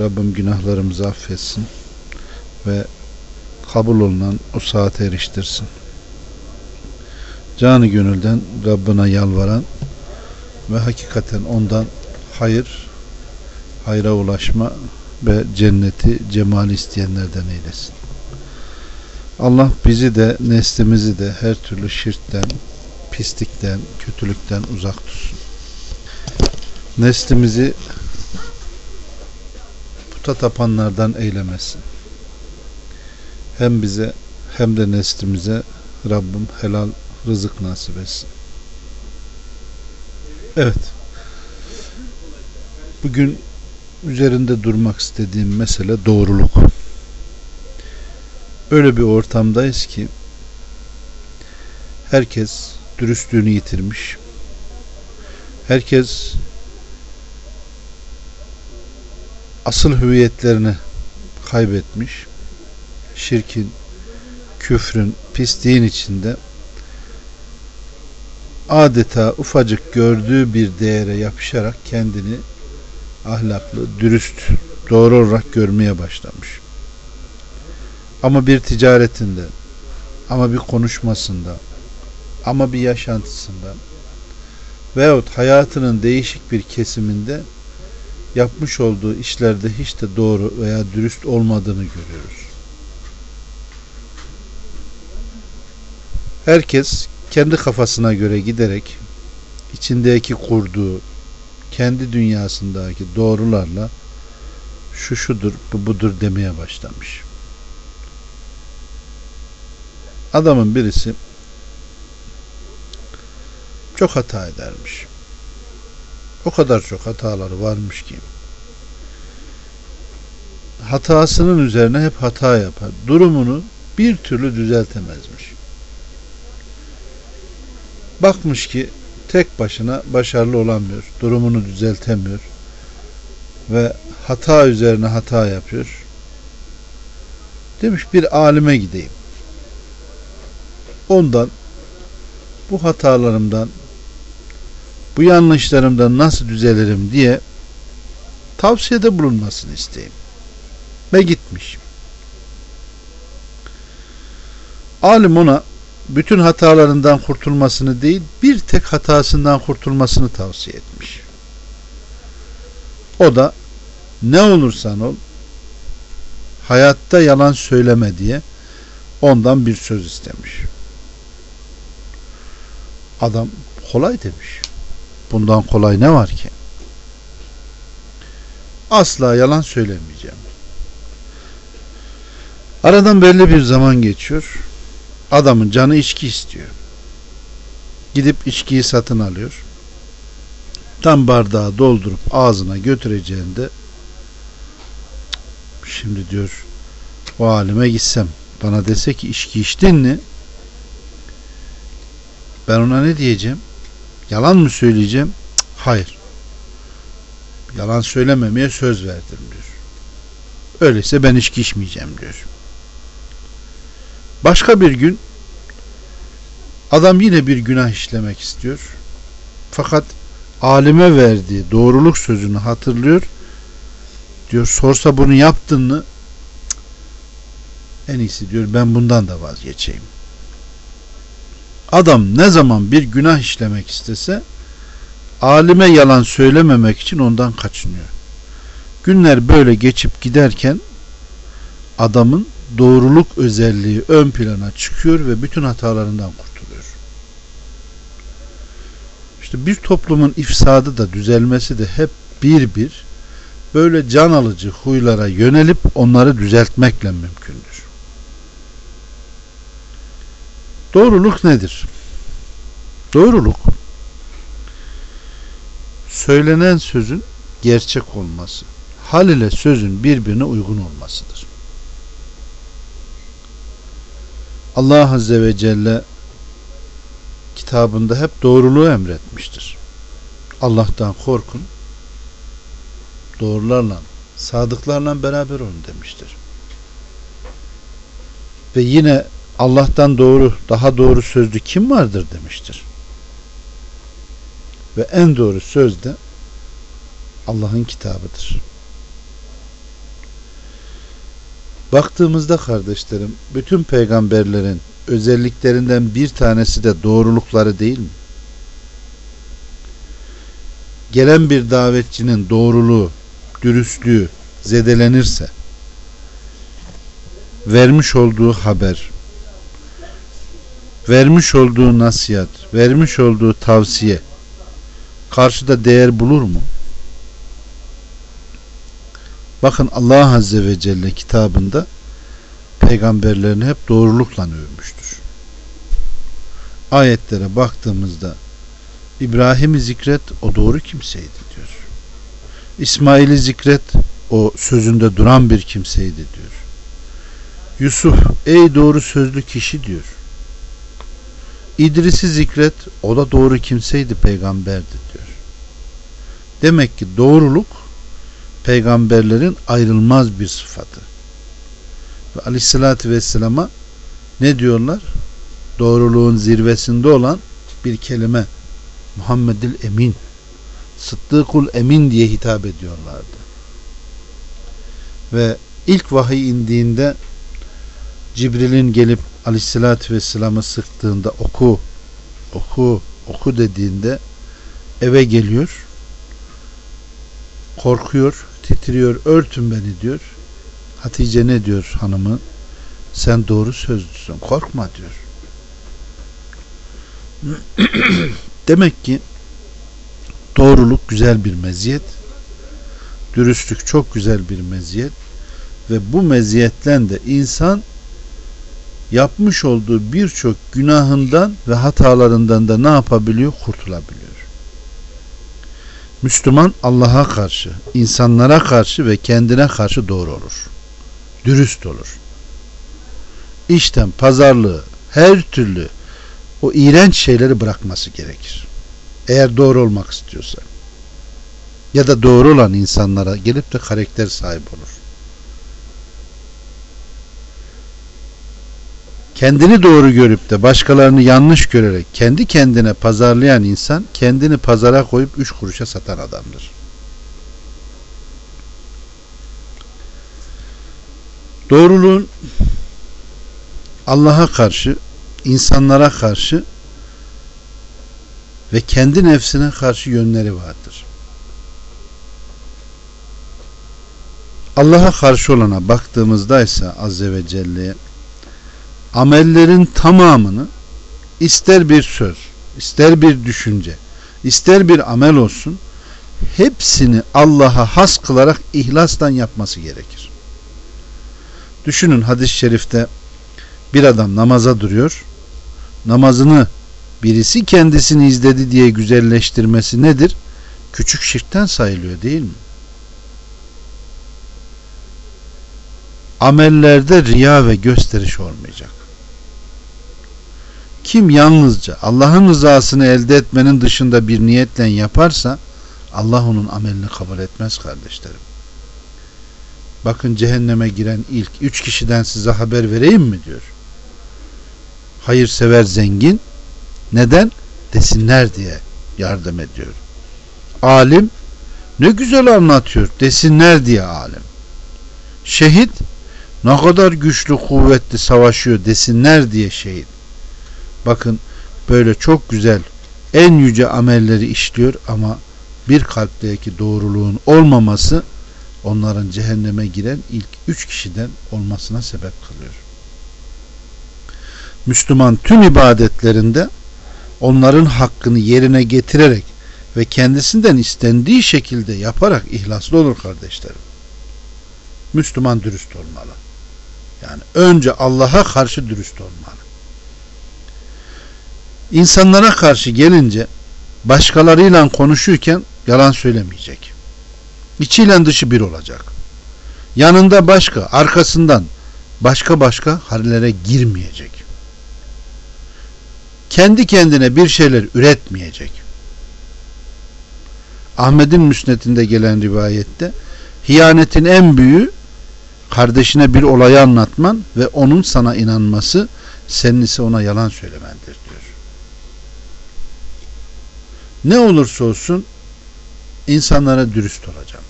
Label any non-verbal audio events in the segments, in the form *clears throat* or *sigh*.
Rabbim günahlarımızı affetsin ve kabul olunan o saate eriştirsin. Canı gönülden Rabbine yalvaran ve hakikaten ondan hayır, hayra ulaşma ve cenneti, cemali isteyenlerden eylesin. Allah bizi de, neslimizi de her türlü şirkten, pislikten, kötülükten uzak tutsun. Neslimizi puta tapanlardan eylemesin. Hem bize hem de neslimize Rabbim helal rızık nasip etsin. Evet. Bugün üzerinde durmak istediğim mesele doğruluk. Öyle bir ortamdayız ki herkes dürüstlüğünü yitirmiş. Herkes asıl hüviyetlerini kaybetmiş. Şirkin, küfrün, pisliğin içinde adeta ufacık gördüğü bir değere yapışarak kendini ahlaklı, dürüst, doğru olarak görmeye başlamış. Ama bir ticaretinde, ama bir konuşmasında, ama bir yaşantısında veyahut hayatının değişik bir kesiminde yapmış olduğu işlerde hiç de doğru veya dürüst olmadığını görüyoruz. Herkes kendi kafasına göre giderek içindeki kurduğu kendi dünyasındaki doğrularla şu şudur bu budur demeye başlamış. Adamın birisi çok hata edermiş. O kadar çok hataları varmış ki hatasının üzerine hep hata yapar. Durumunu bir türlü düzeltemezmiş. Bakmış ki tek başına başarılı olamıyor. Durumunu düzeltemiyor. Ve hata üzerine hata yapıyor. Demiş bir alime gideyim. Ondan bu hatalarımdan bu yanlışlarımdan nasıl düzelirim diye tavsiyede bulunmasını isteyeyim. Ve gitmiş. Alim ona bütün hatalarından kurtulmasını değil bir tek hatasından kurtulmasını tavsiye etmiş. O da ne olursan ol hayatta yalan söyleme diye ondan bir söz istemiş. Adam kolay demiş. Bundan kolay ne var ki? Asla yalan söylemeyeceğim. Aradan belli bir zaman geçiyor. Adamın canı içki istiyor. Gidip içkiyi satın alıyor. Tam bardağı doldurup ağzına götüreceğinde şimdi diyor o alime gitsem bana dese ki içki içtin mi ben ona ne diyeceğim? Yalan mı söyleyeceğim? Hayır. Yalan söylememeye söz verdim diyor. Öyleyse ben içki içmeyeceğim diyor. Başka bir gün adam yine bir günah işlemek istiyor. Fakat alime verdiği doğruluk sözünü hatırlıyor. Diyor sorsa bunu yaptın mı? En iyisi diyor ben bundan da vazgeçeyim adam ne zaman bir günah işlemek istese alime yalan söylememek için ondan kaçınıyor. Günler böyle geçip giderken adamın doğruluk özelliği ön plana çıkıyor ve bütün hatalarından kurtuluyor. İşte bir toplumun ifsadı da düzelmesi de hep bir bir böyle can alıcı huylara yönelip onları düzeltmekle mümkündür. Doğruluk nedir? Doğruluk söylenen sözün gerçek olması, hal ile sözün birbirine uygun olmasıdır. Allah Azze ve Celle kitabında hep doğruluğu emretmiştir. Allah'tan korkun, doğrularla, sadıklarla beraber olun demiştir. Ve yine Allah'tan doğru, daha doğru sözlü kim vardır demiştir. Ve en doğru söz de Allah'ın kitabıdır. Baktığımızda kardeşlerim, bütün peygamberlerin özelliklerinden bir tanesi de doğrulukları değil mi? Gelen bir davetçinin doğruluğu, dürüstlüğü zedelenirse, vermiş olduğu haber, vermiş olduğu nasihat, vermiş olduğu tavsiye karşıda değer bulur mu? Bakın Allah Azze ve Celle kitabında peygamberlerini hep doğrulukla övmüştür. Ayetlere baktığımızda İbrahim'i zikret o doğru kimseydi diyor. İsmail'i zikret o sözünde duran bir kimseydi diyor. Yusuf ey doğru sözlü kişi diyor. İdris'i zikret o da doğru kimseydi peygamberdi diyor. Demek ki doğruluk peygamberlerin ayrılmaz bir sıfatı. Ve aleyhissalatü vesselama ne diyorlar? Doğruluğun zirvesinde olan bir kelime Muhammedil Emin Sıddıkul Emin diye hitap ediyorlardı. Ve ilk vahiy indiğinde Cibril'in gelip aleyhissalatü vesselam'ı sıktığında oku oku oku dediğinde eve geliyor korkuyor titriyor örtün beni diyor. Hatice ne diyor hanımı? Sen doğru sözlüsün korkma diyor. *clears throat* Demek ki doğruluk güzel bir meziyet dürüstlük çok güzel bir meziyet ve bu meziyetten de insan yapmış olduğu birçok günahından ve hatalarından da ne yapabiliyor? Kurtulabiliyor. Müslüman Allah'a karşı, insanlara karşı ve kendine karşı doğru olur. Dürüst olur. İşten pazarlığı, her türlü o iğrenç şeyleri bırakması gerekir. Eğer doğru olmak istiyorsa. Ya da doğru olan insanlara gelip de karakter sahibi olur. Kendini doğru görüp de başkalarını yanlış görerek kendi kendine pazarlayan insan kendini pazara koyup üç kuruşa satan adamdır. Doğruluğun Allah'a karşı, insanlara karşı ve kendi nefsine karşı yönleri vardır. Allah'a karşı olana baktığımızda ise Azze ve Celle'ye amellerin tamamını ister bir söz, ister bir düşünce, ister bir amel olsun hepsini Allah'a has kılarak ihlastan yapması gerekir. Düşünün hadis-i şerifte bir adam namaza duruyor. Namazını birisi kendisini izledi diye güzelleştirmesi nedir? Küçük şirkten sayılıyor değil mi? Amellerde riya ve gösteriş olmayacak. Kim yalnızca Allah'ın rızasını elde etmenin dışında bir niyetle yaparsa Allah onun amelini kabul etmez kardeşlerim. Bakın cehenneme giren ilk üç kişiden size haber vereyim mi diyor. Hayırsever zengin neden? Desinler diye yardım ediyor. Alim ne güzel anlatıyor desinler diye alim. Şehit ne kadar güçlü kuvvetli savaşıyor desinler diye şehit. Bakın böyle çok güzel en yüce amelleri işliyor ama bir kalpteki doğruluğun olmaması onların cehenneme giren ilk üç kişiden olmasına sebep kılıyor. Müslüman tüm ibadetlerinde onların hakkını yerine getirerek ve kendisinden istendiği şekilde yaparak ihlaslı olur kardeşlerim. Müslüman dürüst olmalı. Yani önce Allah'a karşı dürüst olmalı. İnsanlara karşı gelince başkalarıyla konuşurken yalan söylemeyecek. İçiyle dışı bir olacak. Yanında başka, arkasından başka başka hallere girmeyecek. Kendi kendine bir şeyler üretmeyecek. Ahmet'in müsnetinde gelen rivayette hiyanetin en büyüğü kardeşine bir olayı anlatman ve onun sana inanması senin ise ona yalan söylemendir diyor. Ne olursa olsun insanlara dürüst olacağım.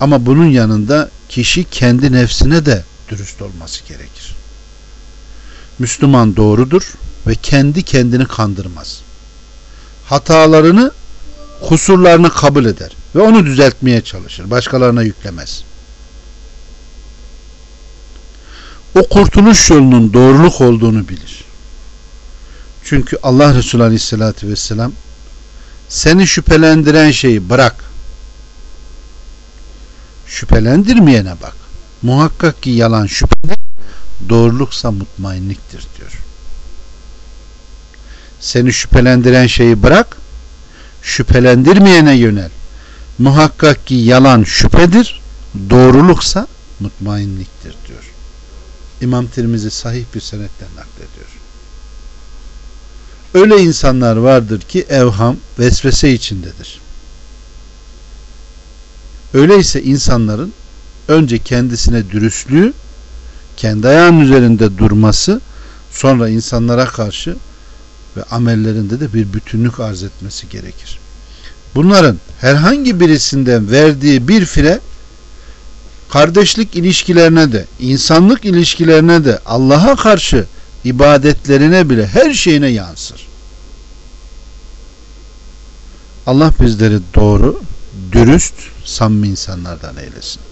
Ama bunun yanında kişi kendi nefsine de dürüst olması gerekir. Müslüman doğrudur ve kendi kendini kandırmaz. Hatalarını, kusurlarını kabul eder ve onu düzeltmeye çalışır. Başkalarına yüklemez. O kurtuluş yolunun doğruluk olduğunu bilir. Çünkü Allah Resulü Aleyhisselatü Vesselam seni şüphelendiren şeyi bırak. Şüphelendirmeyene bak. Muhakkak ki yalan şüphedir, doğruluksa mutmainliktir diyor. Seni şüphelendiren şeyi bırak, şüphelendirmeyene yönel. Muhakkak ki yalan şüphedir, doğruluksa mutmainliktir diyor. İmam Tirmizi sahih bir senetten naklediyor. Öyle insanlar vardır ki evham, vesvese içindedir. Öyleyse insanların önce kendisine dürüstlüğü, kendi ayağının üzerinde durması, sonra insanlara karşı ve amellerinde de bir bütünlük arz etmesi gerekir. Bunların herhangi birisinden verdiği bir fire kardeşlik ilişkilerine de, insanlık ilişkilerine de, Allah'a karşı ibadetlerine bile her şeyine yansır. Allah bizleri doğru, dürüst, samimi insanlardan eylesin.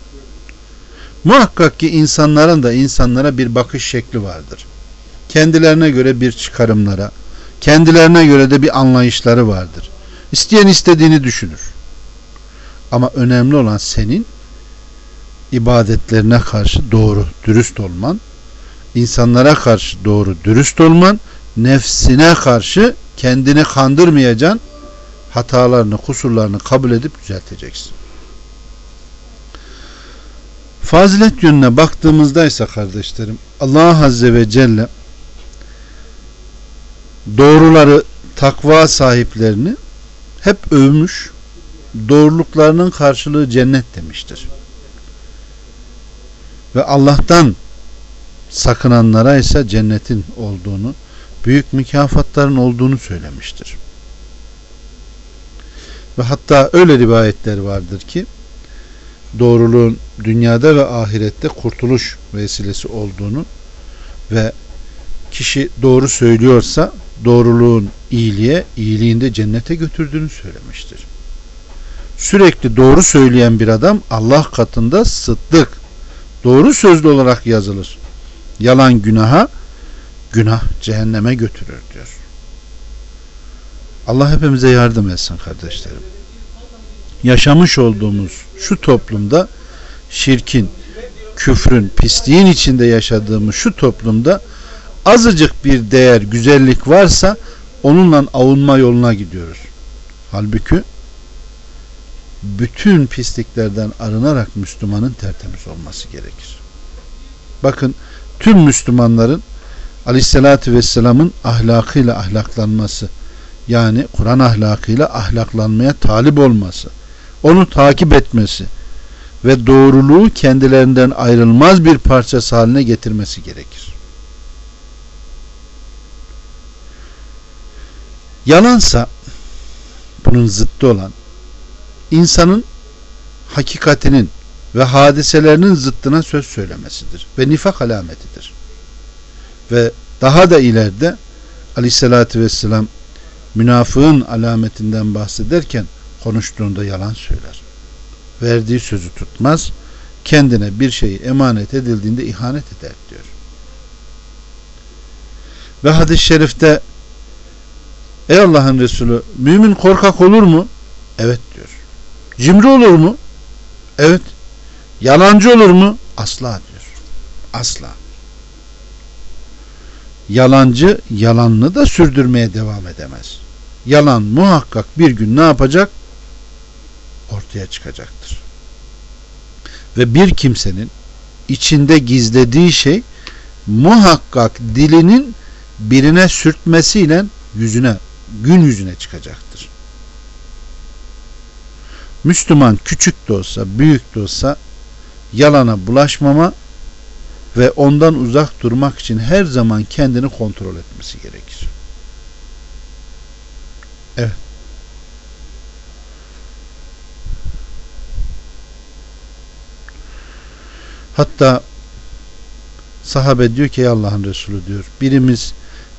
Muhakkak ki insanların da insanlara bir bakış şekli vardır. Kendilerine göre bir çıkarımlara, kendilerine göre de bir anlayışları vardır. İsteyen istediğini düşünür. Ama önemli olan senin ibadetlerine karşı doğru, dürüst olman, insanlara karşı doğru, dürüst olman, nefsine karşı kendini kandırmayacaksın, hatalarını, kusurlarını kabul edip düzelteceksin. Fazilet yönüne baktığımızda ise kardeşlerim Allah Azze ve Celle doğruları takva sahiplerini hep övmüş doğruluklarının karşılığı cennet demiştir. Ve Allah'tan sakınanlara ise cennetin olduğunu, büyük mükafatların olduğunu söylemiştir. Ve hatta öyle rivayetler vardır ki doğruluğun dünyada ve ahirette kurtuluş vesilesi olduğunu ve kişi doğru söylüyorsa doğruluğun iyiliğe, iyiliğinde cennete götürdüğünü söylemiştir. Sürekli doğru söyleyen bir adam Allah katında sıddık, doğru sözlü olarak yazılır. Yalan günaha, günah cehenneme götürür diyor. Allah hepimize yardım etsin kardeşlerim. Yaşamış olduğumuz şu toplumda şirkin, küfrün, pisliğin içinde yaşadığımız şu toplumda azıcık bir değer, güzellik varsa onunla avunma yoluna gidiyoruz. Halbuki bütün pisliklerden arınarak Müslümanın tertemiz olması gerekir. Bakın tüm Müslümanların Aleyhisselatü Vesselam'ın ahlakıyla ahlaklanması yani Kur'an ahlakıyla ahlaklanmaya talip olması onu takip etmesi ve doğruluğu kendilerinden ayrılmaz bir parçası haline getirmesi gerekir. Yalansa bunun zıttı olan insanın hakikatinin ve hadiselerinin zıttına söz söylemesidir ve nifak alametidir. Ve daha da ileride aleyhissalatü vesselam münafığın alametinden bahsederken konuştuğunda yalan söyler. Verdiği sözü tutmaz. Kendine bir şeyi emanet edildiğinde ihanet eder diyor. Ve hadis-i şerifte Ey Allah'ın Resulü mümin korkak olur mu? Evet diyor. Cimri olur mu? Evet. Yalancı olur mu? Asla diyor. Asla. Yalancı yalanını da sürdürmeye devam edemez. Yalan muhakkak bir gün ne yapacak? Ortaya çıkacaktır. Ve bir kimsenin içinde gizlediği şey muhakkak dilinin birine sürtmesiyle yüzüne gün yüzüne çıkacaktır. Müslüman küçük de olsa büyük de olsa yalana bulaşmama ve ondan uzak durmak için her zaman kendini kontrol etmesi gerekir. Evet. Hatta sahabe diyor ki Allah'ın Resulü diyor birimiz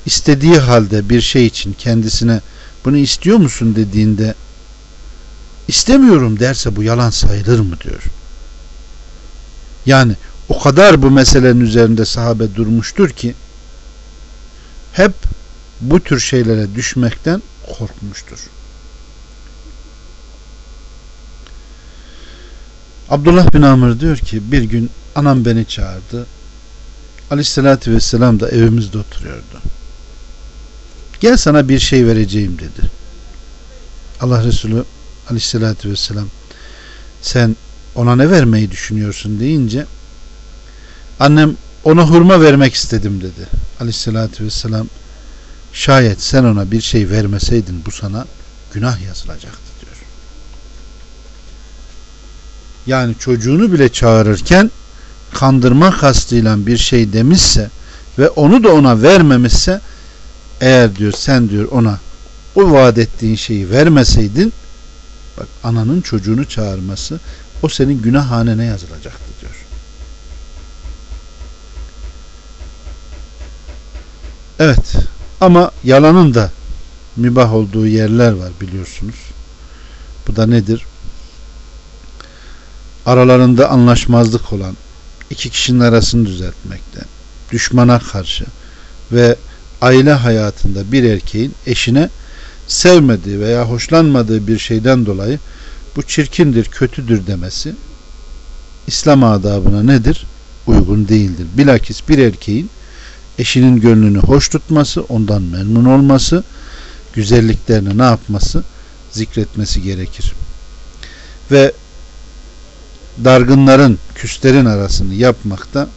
istediği halde bir şey için kendisine bunu istiyor musun dediğinde istemiyorum derse bu yalan sayılır mı diyor. Yani o kadar bu meselenin üzerinde sahabe durmuştur ki hep bu tür şeylere düşmekten korkmuştur. Abdullah bin Amr diyor ki bir gün anam beni çağırdı. Aleyhissalatü vesselam da evimizde oturuyordu. Gel sana bir şey vereceğim dedi. Allah Resulü aleyhissalatü vesselam sen ona ne vermeyi düşünüyorsun deyince annem ona hurma vermek istedim dedi. Aleyhissalatü vesselam şayet sen ona bir şey vermeseydin bu sana günah yazılacaktı diyor. Yani çocuğunu bile çağırırken kandırma kastıyla bir şey demişse ve onu da ona vermemişse eğer diyor sen diyor ona o vaat ettiğin şeyi vermeseydin bak ananın çocuğunu çağırması o senin günah hanene yazılacaktı diyor. Evet ama yalanın da mübah olduğu yerler var biliyorsunuz. Bu da nedir? Aralarında anlaşmazlık olan iki kişinin arasını düzeltmekte, düşmana karşı ve aile hayatında bir erkeğin eşine sevmediği veya hoşlanmadığı bir şeyden dolayı bu çirkindir, kötüdür demesi İslam adabına nedir? Uygun değildir. Bilakis bir erkeğin eşinin gönlünü hoş tutması, ondan memnun olması, güzelliklerini ne yapması? Zikretmesi gerekir. Ve dargınların, küslerin arasını yapmakta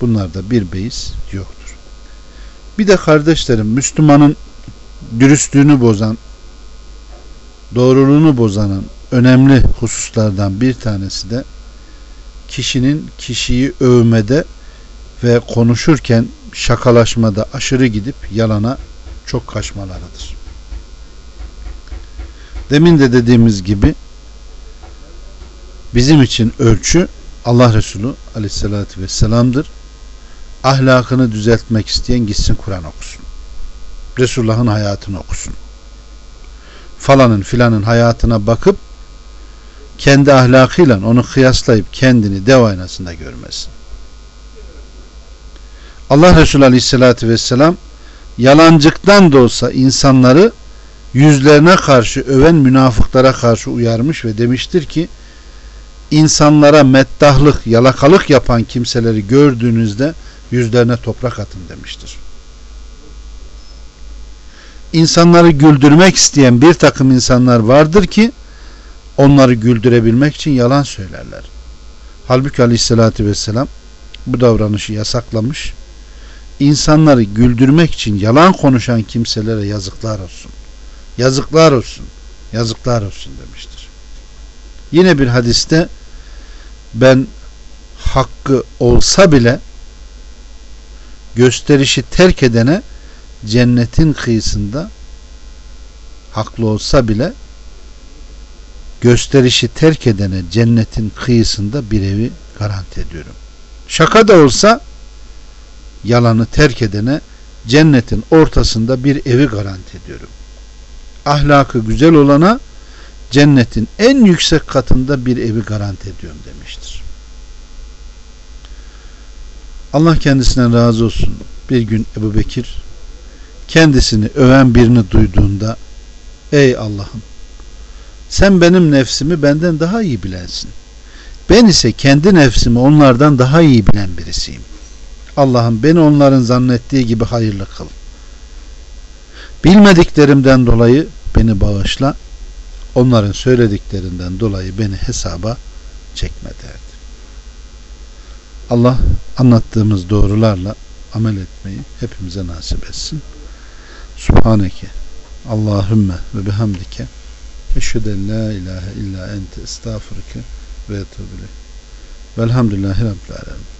bunlarda bir beis yoktur. Bir de kardeşlerim Müslümanın dürüstlüğünü bozan, doğruluğunu bozanın önemli hususlardan bir tanesi de kişinin kişiyi övmede ve konuşurken şakalaşmada aşırı gidip yalana çok kaçmalarıdır. Demin de dediğimiz gibi bizim için ölçü Allah Resulü aleyhissalatü vesselam'dır. Ahlakını düzeltmek isteyen gitsin Kur'an okusun. Resulullah'ın hayatını okusun. Falanın filanın hayatına bakıp kendi ahlakıyla onu kıyaslayıp kendini dev aynasında görmesin. Allah Resulü Aleyhisselatü Vesselam yalancıktan da olsa insanları yüzlerine karşı öven münafıklara karşı uyarmış ve demiştir ki insanlara meddahlık, yalakalık yapan kimseleri gördüğünüzde yüzlerine toprak atın demiştir. İnsanları güldürmek isteyen bir takım insanlar vardır ki onları güldürebilmek için yalan söylerler. Halbuki aleyhissalatü vesselam bu davranışı yasaklamış. İnsanları güldürmek için yalan konuşan kimselere yazıklar olsun. Yazıklar olsun. Yazıklar olsun demiştir. Yine bir hadiste ben hakkı olsa bile gösterişi terk edene cennetin kıyısında haklı olsa bile gösterişi terk edene cennetin kıyısında bir evi garanti ediyorum. Şaka da olsa yalanı terk edene cennetin ortasında bir evi garanti ediyorum. Ahlakı güzel olana cennetin en yüksek katında bir evi garanti ediyorum demiştir. Allah kendisinden razı olsun. Bir gün Ebu Bekir kendisini öven birini duyduğunda ey Allah'ım sen benim nefsimi benden daha iyi bilensin. Ben ise kendi nefsimi onlardan daha iyi bilen birisiyim. Allah'ım beni onların zannettiği gibi hayırlı kıl. Bilmediklerimden dolayı beni bağışla. Onların söylediklerinden dolayı beni hesaba çekme derdi. Allah anlattığımız doğrularla amel etmeyi hepimize nasip etsin. Subhaneke Allahümme ve bihamdike eşheden la ilahe illa ente estağfurike ve etubile velhamdülillahi rabbil alemin